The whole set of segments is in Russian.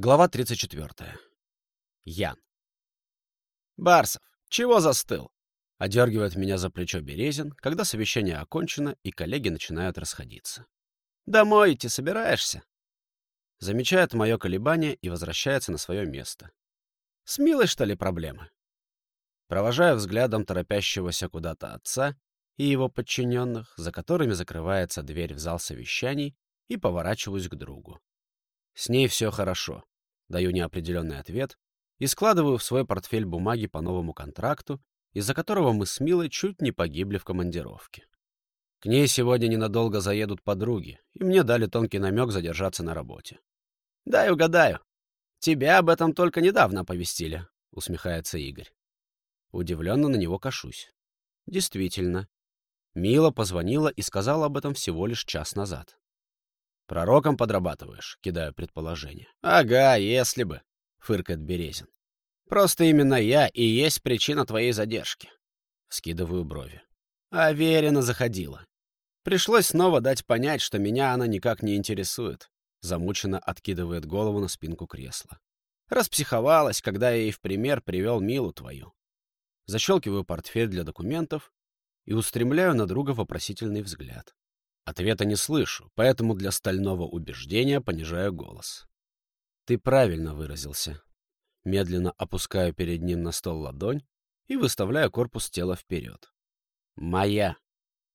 Глава 34. Ян. «Барсов, чего застыл?» — одергивает меня за плечо Березин, когда совещание окончено и коллеги начинают расходиться. «Домой идти собираешься?» Замечает мое колебание и возвращается на свое место. «С Милой, что ли, проблемы?» Провожаю взглядом торопящегося куда-то отца и его подчиненных, за которыми закрывается дверь в зал совещаний, и поворачиваюсь к другу. С ней все хорошо. Даю неопределенный ответ и складываю в свой портфель бумаги по новому контракту, из-за которого мы с Милой чуть не погибли в командировке. К ней сегодня ненадолго заедут подруги, и мне дали тонкий намек задержаться на работе. «Дай угадаю. Тебя об этом только недавно оповестили», — усмехается Игорь. Удивленно на него кашусь. Действительно. Мила позвонила и сказала об этом всего лишь час назад. Пророком подрабатываешь, кидаю предположение. Ага, если бы, фыркает Березин. Просто именно я и есть причина твоей задержки. Скидываю брови. Аверина заходила. Пришлось снова дать понять, что меня она никак не интересует. Замученно откидывает голову на спинку кресла. Распсиховалась, когда я ей в пример привел Милу твою. Защелкиваю портфель для документов и устремляю на друга вопросительный взгляд. Ответа не слышу, поэтому для стального убеждения понижаю голос. Ты правильно выразился. Медленно опускаю перед ним на стол ладонь и выставляю корпус тела вперед. Моя.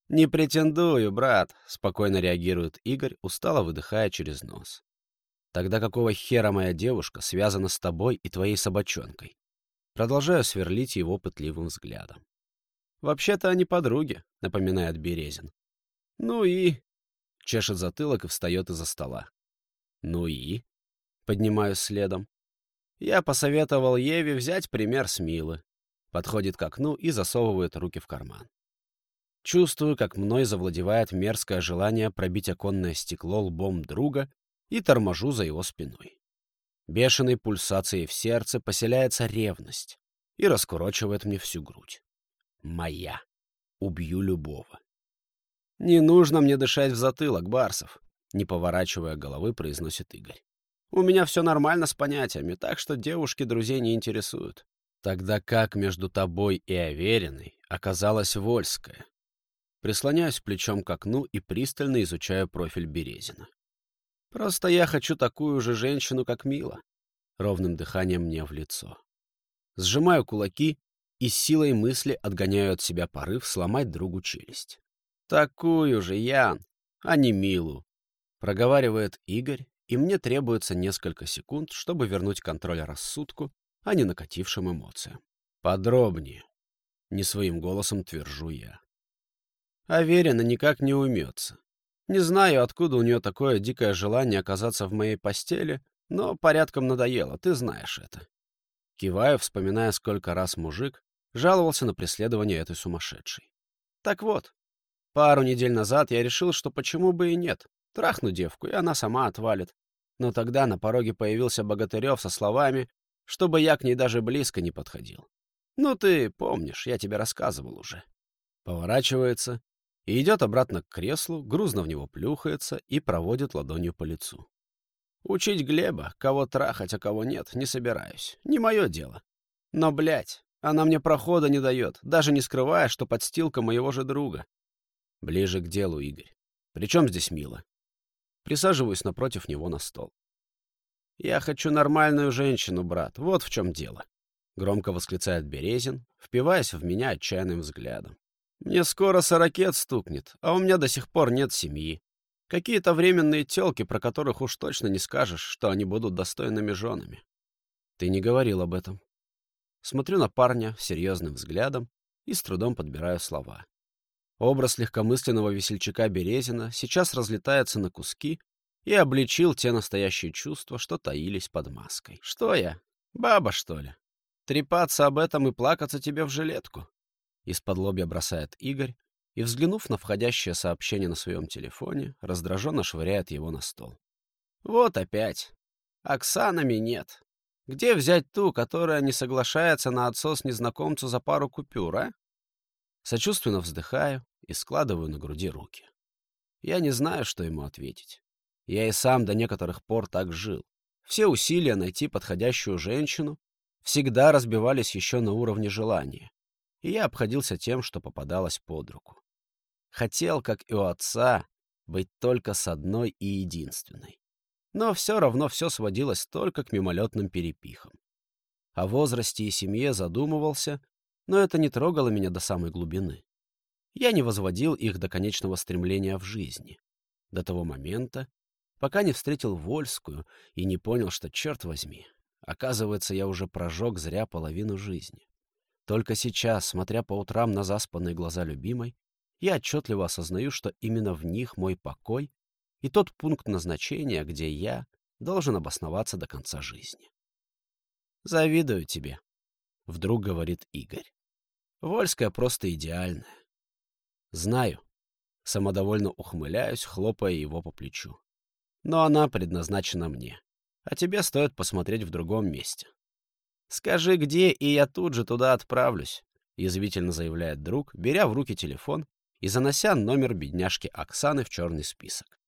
Не претендую, брат, спокойно реагирует Игорь, устало выдыхая через нос. Тогда какого хера моя девушка связана с тобой и твоей собачонкой? Продолжаю сверлить его пытливым взглядом. «Вообще-то они подруги», — напоминает Березин. «Ну и...» — чешет затылок и встает из-за стола. «Ну и...» — поднимаюсь следом. Я посоветовал Еве взять пример с Милы. Подходит к окну и засовывает руки в карман. Чувствую, как мной завладевает мерзкое желание пробить оконное стекло лбом друга и торможу за его спиной. Бешеной пульсацией в сердце поселяется ревность и раскурочивает мне всю грудь. Моя. Убью любого. «Не нужно мне дышать в затылок, Барсов», — не поворачивая головы, произносит Игорь. «У меня все нормально с понятиями, так что девушки друзей не интересуют». «Тогда как между тобой и Авериной оказалась Вольская?» Прислоняюсь плечом к окну и пристально изучаю профиль Березина. «Просто я хочу такую же женщину, как Мила», — ровным дыханием мне в лицо. Сжимаю кулаки и силой мысли отгоняю от себя порыв сломать другу челюсть. «Такую же, Ян, а не Милу», — проговаривает Игорь, и мне требуется несколько секунд, чтобы вернуть контроль рассудку, а не накатившим эмоциям. «Подробнее», — не своим голосом твержу я. Аверина никак не умется. Не знаю, откуда у нее такое дикое желание оказаться в моей постели, но порядком надоело, ты знаешь это. Киваю, вспоминая, сколько раз мужик жаловался на преследование этой сумасшедшей. Так вот, Пару недель назад я решил, что почему бы и нет. Трахну девку, и она сама отвалит. Но тогда на пороге появился Богатырев со словами, чтобы я к ней даже близко не подходил. Ну, ты помнишь, я тебе рассказывал уже. Поворачивается и идет обратно к креслу, грузно в него плюхается и проводит ладонью по лицу. Учить Глеба, кого трахать, а кого нет, не собираюсь. Не мое дело. Но, блядь, она мне прохода не дает, даже не скрывая, что подстилка моего же друга. Ближе к делу, Игорь. Причем здесь Мила? Присаживаюсь напротив него на стол. «Я хочу нормальную женщину, брат. Вот в чем дело», — громко восклицает Березин, впиваясь в меня отчаянным взглядом. «Мне скоро сорокет стукнет, а у меня до сих пор нет семьи. Какие-то временные тёлки, про которых уж точно не скажешь, что они будут достойными женами. Ты не говорил об этом. Смотрю на парня серьезным взглядом и с трудом подбираю слова. Образ легкомысленного весельчака Березина сейчас разлетается на куски и обличил те настоящие чувства, что таились под маской. «Что я? Баба, что ли? Трепаться об этом и плакаться тебе в жилетку?» Из-под лобья бросает Игорь и, взглянув на входящее сообщение на своем телефоне, раздраженно швыряет его на стол. «Вот опять. Оксанами нет. Где взять ту, которая не соглашается на отсос незнакомцу за пару купюр, а?» Сочувственно вздыхаю и складываю на груди руки. Я не знаю, что ему ответить. Я и сам до некоторых пор так жил. Все усилия найти подходящую женщину всегда разбивались еще на уровне желания, и я обходился тем, что попадалось под руку. Хотел, как и у отца, быть только с одной и единственной. Но все равно все сводилось только к мимолетным перепихам. О возрасте и семье задумывался, но это не трогало меня до самой глубины. Я не возводил их до конечного стремления в жизни. До того момента, пока не встретил Вольскую и не понял, что, черт возьми, оказывается, я уже прожег зря половину жизни. Только сейчас, смотря по утрам на заспанные глаза любимой, я отчетливо осознаю, что именно в них мой покой и тот пункт назначения, где я должен обосноваться до конца жизни. «Завидую тебе», — вдруг говорит Игорь. «Вольская просто идеальная». «Знаю», — самодовольно ухмыляюсь, хлопая его по плечу. «Но она предназначена мне, а тебе стоит посмотреть в другом месте». «Скажи, где, и я тут же туда отправлюсь», — язвительно заявляет друг, беря в руки телефон и занося номер бедняжки Оксаны в черный список.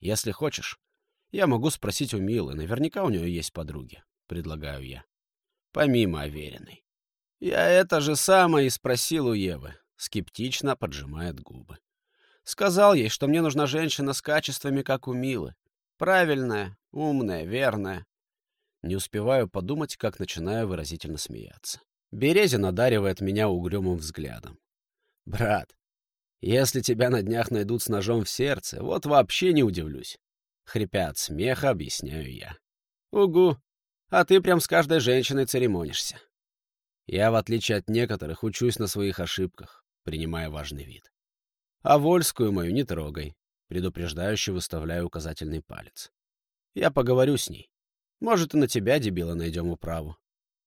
«Если хочешь, я могу спросить у Милы, наверняка у нее есть подруги предлагаю я. Помимо Авериной. Я это же самое и спросил у Евы. Скептично поджимает губы. Сказал ей, что мне нужна женщина с качествами, как у Милы. Правильная, умная, верная. Не успеваю подумать, как начинаю выразительно смеяться. Березин одаривает меня угрюмым взглядом. «Брат, если тебя на днях найдут с ножом в сердце, вот вообще не удивлюсь». Хрипя от смеха, объясняю я. «Угу, а ты прям с каждой женщиной церемонишься. Я, в отличие от некоторых, учусь на своих ошибках, принимая важный вид. А Вольскую мою не трогай, предупреждающе выставляю указательный палец. Я поговорю с ней. Может, и на тебя, дебила, найдем управу.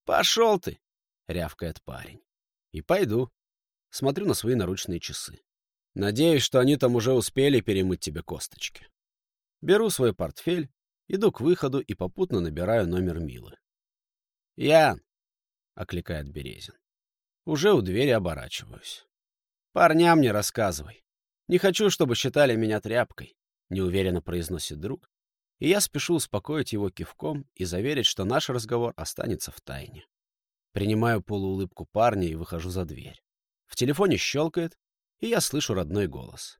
Пошел ты, рявкает парень. И пойду. Смотрю на свои наручные часы. Надеюсь, что они там уже успели перемыть тебе косточки. Беру свой портфель Иду к выходу и попутно набираю номер Милы. «Ян!» — окликает Березин. Уже у двери оборачиваюсь. «Парням не рассказывай. Не хочу, чтобы считали меня тряпкой», — неуверенно произносит друг, и я спешу успокоить его кивком и заверить, что наш разговор останется в тайне. Принимаю полуулыбку парня и выхожу за дверь. В телефоне щелкает, и я слышу родной голос.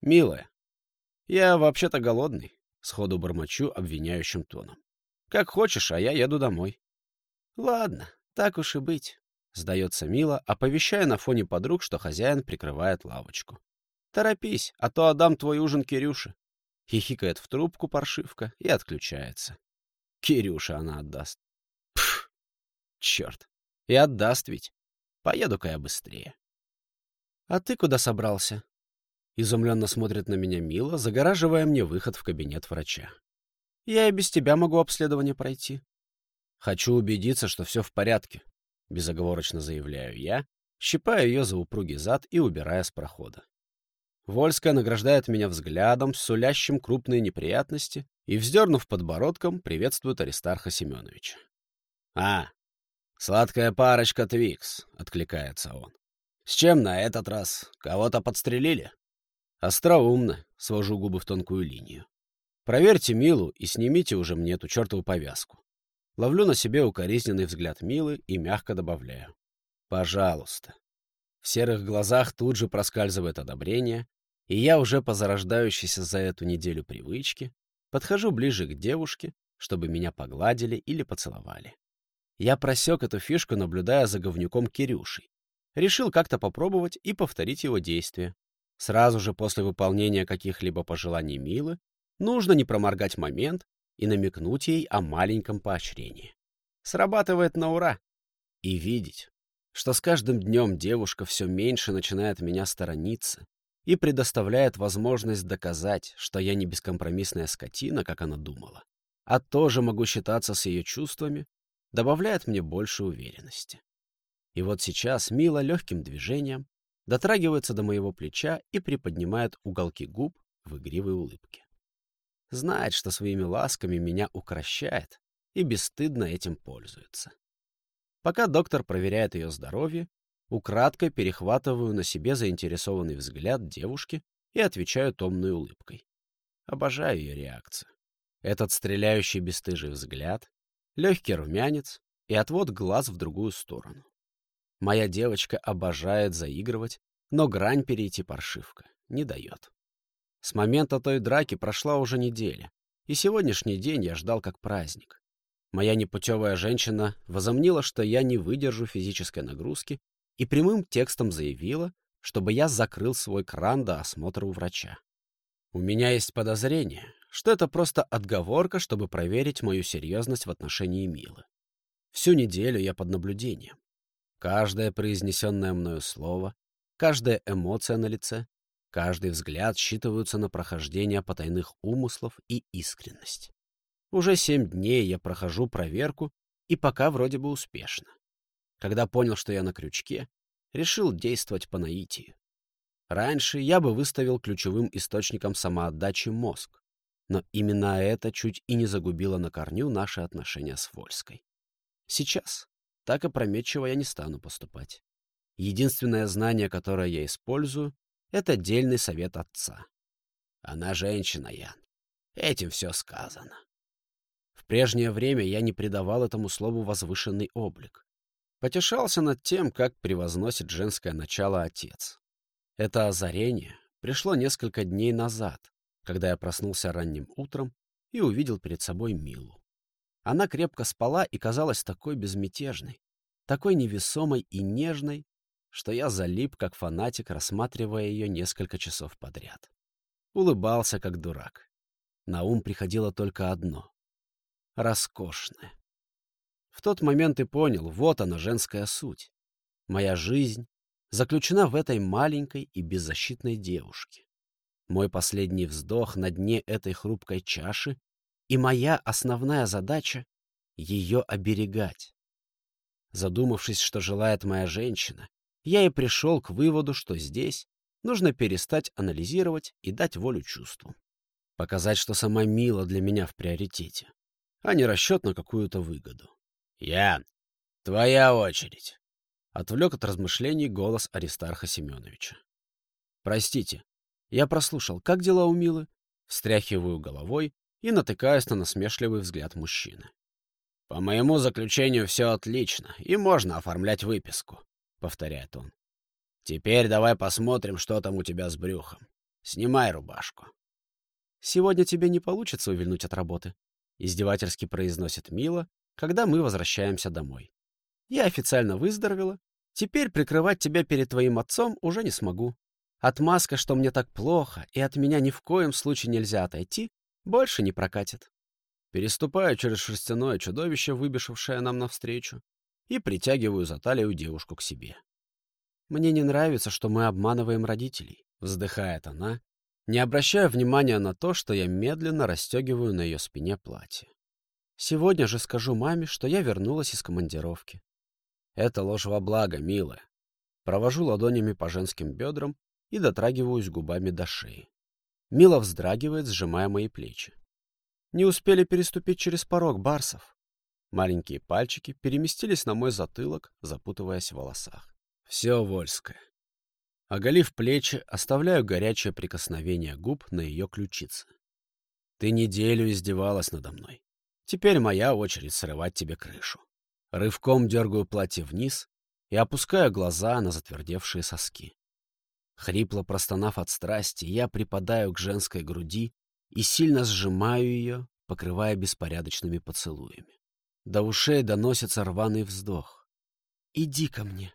«Милая, я вообще-то голодный. Сходу бормочу обвиняющим тоном. «Как хочешь, а я еду домой». «Ладно, так уж и быть», — сдается Мила, оповещая на фоне подруг, что хозяин прикрывает лавочку. «Торопись, а то отдам твой ужин Кирюше». Хихикает в трубку паршивка и отключается. Кирюша она отдаст. Пф, черт, и отдаст ведь. Поеду-ка я быстрее. — А ты куда собрался? Изумленно смотрит на меня Мила, загораживая мне выход в кабинет врача. «Я и без тебя могу обследование пройти». «Хочу убедиться, что все в порядке», — безоговорочно заявляю я, щипая ее за упругий зад и убирая с прохода. Вольская награждает меня взглядом, сулящим крупные неприятности, и, вздернув подбородком, приветствует Аристарха Семеновича. «А, сладкая парочка Твикс», — откликается он. «С чем на этот раз? Кого-то подстрелили?» Остроумно, свожу губы в тонкую линию. Проверьте Милу и снимите уже мне эту чертову повязку. Ловлю на себе укоризненный взгляд Милы и мягко добавляю. Пожалуйста. В серых глазах тут же проскальзывает одобрение, и я уже по зарождающейся за эту неделю привычке подхожу ближе к девушке, чтобы меня погладили или поцеловали. Я просек эту фишку, наблюдая за говнюком Кирюшей. Решил как-то попробовать и повторить его действия, Сразу же после выполнения каких-либо пожеланий Милы нужно не проморгать момент и намекнуть ей о маленьком поощрении. Срабатывает на ура. И видеть, что с каждым днем девушка все меньше начинает меня сторониться и предоставляет возможность доказать, что я не бескомпромиссная скотина, как она думала, а тоже могу считаться с ее чувствами, добавляет мне больше уверенности. И вот сейчас Мила легким движением дотрагивается до моего плеча и приподнимает уголки губ в игривой улыбке. Знает, что своими ласками меня укращает и бесстыдно этим пользуется. Пока доктор проверяет ее здоровье, украдкой перехватываю на себе заинтересованный взгляд девушки и отвечаю томной улыбкой. Обожаю ее реакцию. Этот стреляющий бесстыжий взгляд, легкий румянец и отвод глаз в другую сторону. Моя девочка обожает заигрывать, но грань перейти паршивка не дает. С момента той драки прошла уже неделя, и сегодняшний день я ждал как праздник. Моя непутевая женщина возомнила, что я не выдержу физической нагрузки, и прямым текстом заявила, чтобы я закрыл свой кран до осмотра у врача. У меня есть подозрение, что это просто отговорка, чтобы проверить мою серьезность в отношении Милы. Всю неделю я под наблюдением. Каждое произнесенное мною слово, каждая эмоция на лице, каждый взгляд считываются на прохождение потайных умыслов и искренность. Уже семь дней я прохожу проверку, и пока вроде бы успешно. Когда понял, что я на крючке, решил действовать по наитию. Раньше я бы выставил ключевым источником самоотдачи мозг, но именно это чуть и не загубило на корню наши отношения с Вольской. Сейчас так опрометчиво я не стану поступать. Единственное знание, которое я использую, это дельный совет отца. Она женщина, Ян. Этим все сказано. В прежнее время я не придавал этому слову возвышенный облик. Потешался над тем, как превозносит женское начало отец. Это озарение пришло несколько дней назад, когда я проснулся ранним утром и увидел перед собой Милу. Она крепко спала и казалась такой безмятежной, такой невесомой и нежной, что я залип, как фанатик, рассматривая ее несколько часов подряд. Улыбался, как дурак. На ум приходило только одно — роскошное. В тот момент и понял, вот она, женская суть. Моя жизнь заключена в этой маленькой и беззащитной девушке. Мой последний вздох на дне этой хрупкой чаши, и моя основная задача — ее оберегать. Задумавшись, что желает моя женщина, я и пришел к выводу, что здесь нужно перестать анализировать и дать волю чувствам. Показать, что сама Мила для меня в приоритете, а не расчет на какую-то выгоду. «Ян, твоя очередь!» — отвлек от размышлений голос Аристарха Семеновича. «Простите, я прослушал, как дела у Милы?» Встряхиваю головой и натыкаюсь на насмешливый взгляд мужчины. «По моему заключению все отлично, и можно оформлять выписку», — повторяет он. «Теперь давай посмотрим, что там у тебя с брюхом. Снимай рубашку». «Сегодня тебе не получится увильнуть от работы», — издевательски произносит Мила, когда мы возвращаемся домой. Я официально выздоровела. Теперь прикрывать тебя перед твоим отцом уже не смогу. Отмазка, что мне так плохо, и от меня ни в коем случае нельзя отойти, больше не прокатит. Переступаю через шерстяное чудовище, выбежавшее нам навстречу, и притягиваю за талию девушку к себе. «Мне не нравится, что мы обманываем родителей», — вздыхает она, не обращая внимания на то, что я медленно расстегиваю на ее спине платье. Сегодня же скажу маме, что я вернулась из командировки. Это ложь во благо, милая. Провожу ладонями по женским бедрам и дотрагиваюсь губами до шеи. Мила вздрагивает, сжимая мои плечи. Не успели переступить через порог барсов. Маленькие пальчики переместились на мой затылок, запутываясь в волосах. Все вольское. Оголив плечи, оставляю горячее прикосновение губ на ее ключице. Ты неделю издевалась надо мной. Теперь моя очередь срывать тебе крышу. Рывком дергаю платье вниз и опускаю глаза на затвердевшие соски. Хрипло простонав от страсти, я припадаю к женской груди и сильно сжимаю ее, покрывая беспорядочными поцелуями. До ушей доносится рваный вздох. «Иди ко мне».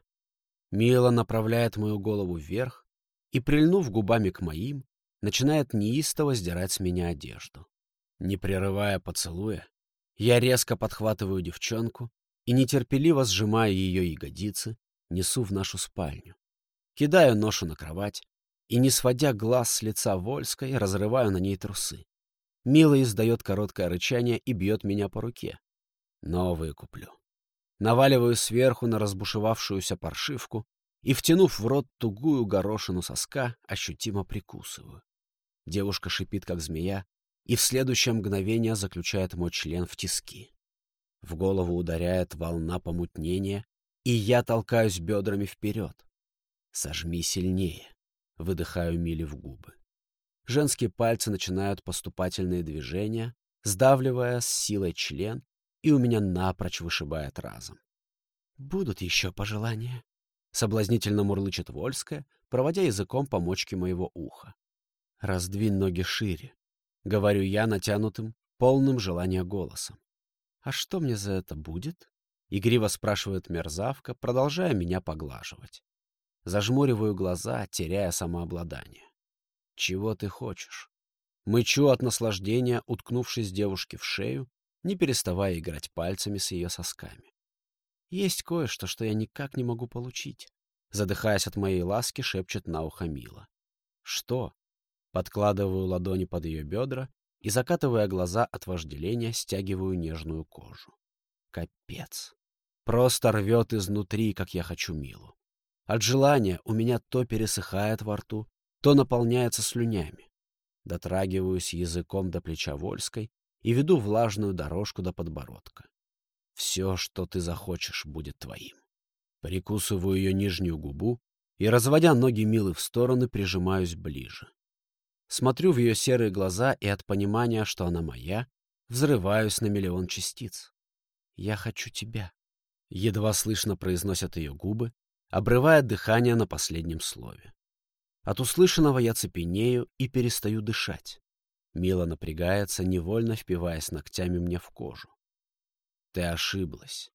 Мила направляет мою голову вверх и, прильнув губами к моим, начинает неистово сдирать с меня одежду. Не прерывая поцелуя, я резко подхватываю девчонку и, нетерпеливо сжимая ее ягодицы, несу в нашу спальню. Кидаю ношу на кровать и, не сводя глаз с лица Вольской, разрываю на ней трусы. Мила издает короткое рычание и бьет меня по руке. Новые куплю. Наваливаю сверху на разбушевавшуюся паршивку и, втянув в рот тугую горошину соска, ощутимо прикусываю. Девушка шипит, как змея, и в следующее мгновение заключает мой член в тиски. В голову ударяет волна помутнения, и я толкаюсь бедрами вперед. «Сожми сильнее», — выдыхаю Миле в губы. Женские пальцы начинают поступательные движения, сдавливая с силой член, и у меня напрочь вышибает разом. «Будут еще пожелания», — соблазнительно мурлычет Вольская, проводя языком по мочке моего уха. «Раздвинь ноги шире», — говорю я натянутым, полным желания голосом. «А что мне за это будет?» — игриво спрашивает мерзавка, продолжая меня поглаживать. Зажмуриваю глаза, теряя самообладание. «Чего ты хочешь?» Мычу от наслаждения, уткнувшись девушке в шею, не переставая играть пальцами с ее сосками. Есть кое-что, что я никак не могу получить. Задыхаясь от моей ласки, шепчет на ухо Мила. «Что?» Подкладываю ладони под ее бедра и, закатывая глаза от вожделения, стягиваю нежную кожу. Капец. Просто рвет изнутри, как я хочу Милу. От желания у меня то пересыхает во рту, то наполняется слюнями. Дотрагиваюсь языком до плеча Вольской и веду влажную дорожку до подбородка. Все, что ты захочешь, будет твоим. Прикусываю ее нижнюю губу и, разводя ноги Милы в стороны, прижимаюсь ближе. Смотрю в ее серые глаза и от понимания, что она моя, взрываюсь на миллион частиц. «Я хочу тебя», — едва слышно произносят ее губы, обрывая дыхание на последнем слове. От услышанного я цепенею и перестаю дышать. Мила напрягается, невольно впиваясь ногтями мне в кожу. Ты ошиблась.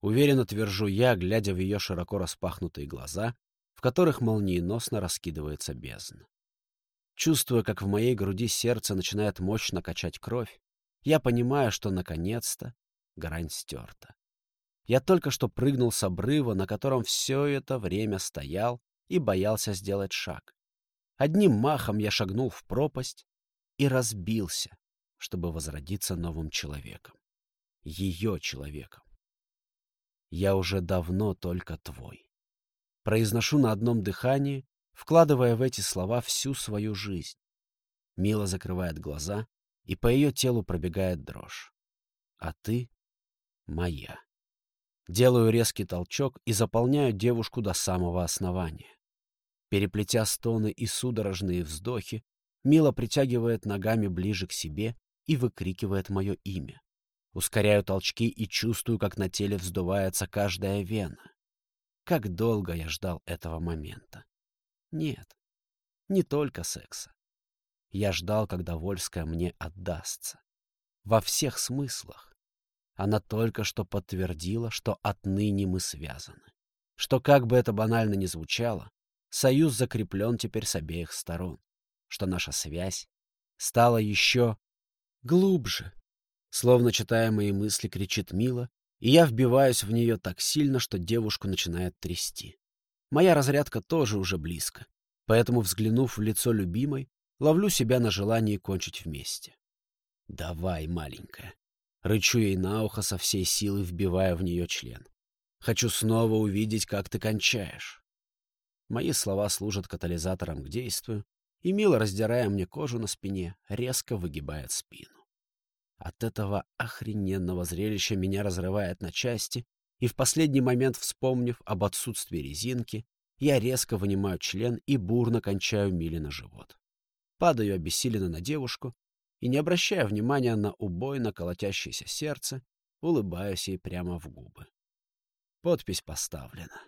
Уверенно твержу я, глядя в ее широко распахнутые глаза, в которых молниеносно раскидывается бездна. Чувствуя, как в моей груди сердце начинает мощно качать кровь, я понимаю, что наконец-то грань стерта. Я только что прыгнул с обрыва, на котором все это время стоял и боялся сделать шаг. Одним махом я шагнул в пропасть и разбился, чтобы возродиться новым человеком. Ее человеком. Я уже давно только твой. Произношу на одном дыхании, вкладывая в эти слова всю свою жизнь. Мила закрывает глаза, и по ее телу пробегает дрожь. А ты моя. Делаю резкий толчок и заполняю девушку до самого основания. Переплетя стоны и судорожные вздохи, Мила притягивает ногами ближе к себе и выкрикивает мое имя. Ускоряю толчки и чувствую, как на теле вздувается каждая вена. Как долго я ждал этого момента. Нет, не только секса. Я ждал, когда Вольская мне отдастся. Во всех смыслах. Она только что подтвердила, что отныне мы связаны. Что, как бы это банально ни звучало, союз закреплен теперь с обеих сторон. Что наша связь стала еще глубже. Словно читая мои мысли, кричит Мила, и я вбиваюсь в нее так сильно, что девушку начинает трясти. Моя разрядка тоже уже близко, поэтому, взглянув в лицо любимой, ловлю себя на желании кончить вместе. «Давай, маленькая!» Рычу ей на ухо со всей силы, вбивая в нее член. «Хочу снова увидеть, как ты кончаешь». Мои слова служат катализатором к действию, и, мило раздирая мне кожу на спине, резко выгибает спину. От этого охрененного зрелища меня разрывает на части, и в последний момент, вспомнив об отсутствии резинки, я резко вынимаю член и бурно кончаю Миле на живот. Падаю обессиленно на девушку и, не обращая внимания на убойно колотящееся сердце, улыбаюсь ей прямо в губы. Подпись поставлена.